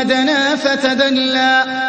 ثم دنا فتدلى.